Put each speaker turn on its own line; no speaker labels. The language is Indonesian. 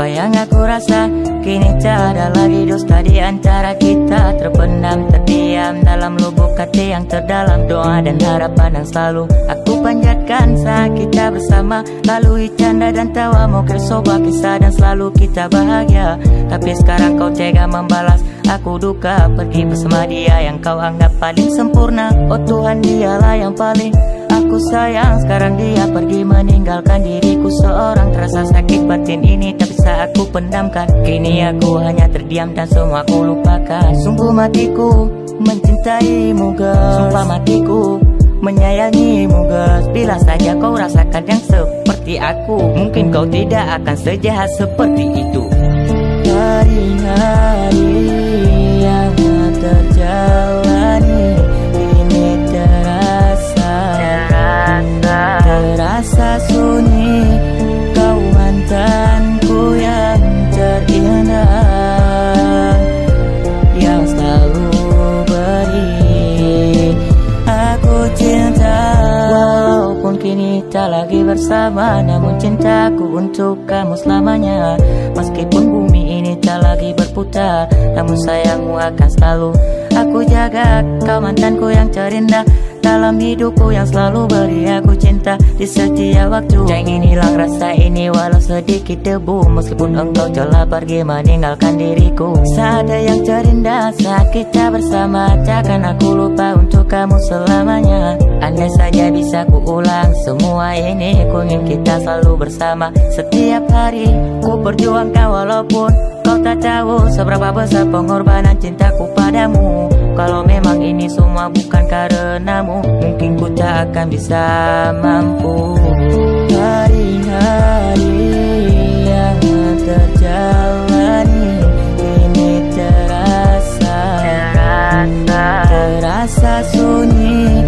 Apa yang aku rasa Kini tak ada lagi dusta di antara kita. Terbenam terdiam dalam lubuk hati yang terdalam Doa dan harapan yang selalu aku panjatkan. Saat kita bersama Lalui canda dan tawa mau soba kisah dan selalu kita bahagia. Tapi sekarang kau tega membalas Aku duka. Pergi bersama dia yang kau anggap paling sempurna. Oh Tuhan dialah yang paling Aku sayang. Sekarang dia pergi meninggalkan diriku. Seorang terasa sakit batin ini Tak bisa aku pendamkan Kini aku hanya terdiam dan semua aku lupakan. Sungguh matiku mencintaimu guys Sumpah matiku menyayangimu guys Bila saja kau rasakan yang seperti aku Mungkin kau tidak akan sejahat seperti itu. Hari-hari yang terjalani Kau mantanku yang terindah Yang selalu beri Aku cinta. Walaupun kini tak lagi bersama Namun cintaku untuk kamu selamanya. Meskipun bumi ini tak lagi berputar Namun sayangmu akan selalu Aku jaga. Kau mantanku yang terindah dalam hidupku yang selalu beri aku cinta Di setiap waktu. Tak ingin hilang rasa ini walau sedikit debu. Meskipun engkau telah pergi meninggalkan diriku. Seada yang terindah saat kita bersama Takkan aku lupa untuk kamu selamanya. Andai saja bisa ku ulang semua ini Ku ingin kita selalu bersama. Setiap hari ku perjuangkan walaupun Kau tak tahu seberapa besar pengorbanan cintaku padamu Kalau memang ini semua bukan karenamu Mungkin ku tak akan bisa mampu. Hari-hari yang terjalani Ini terasa. Terasa. Sunyi. Kau mantan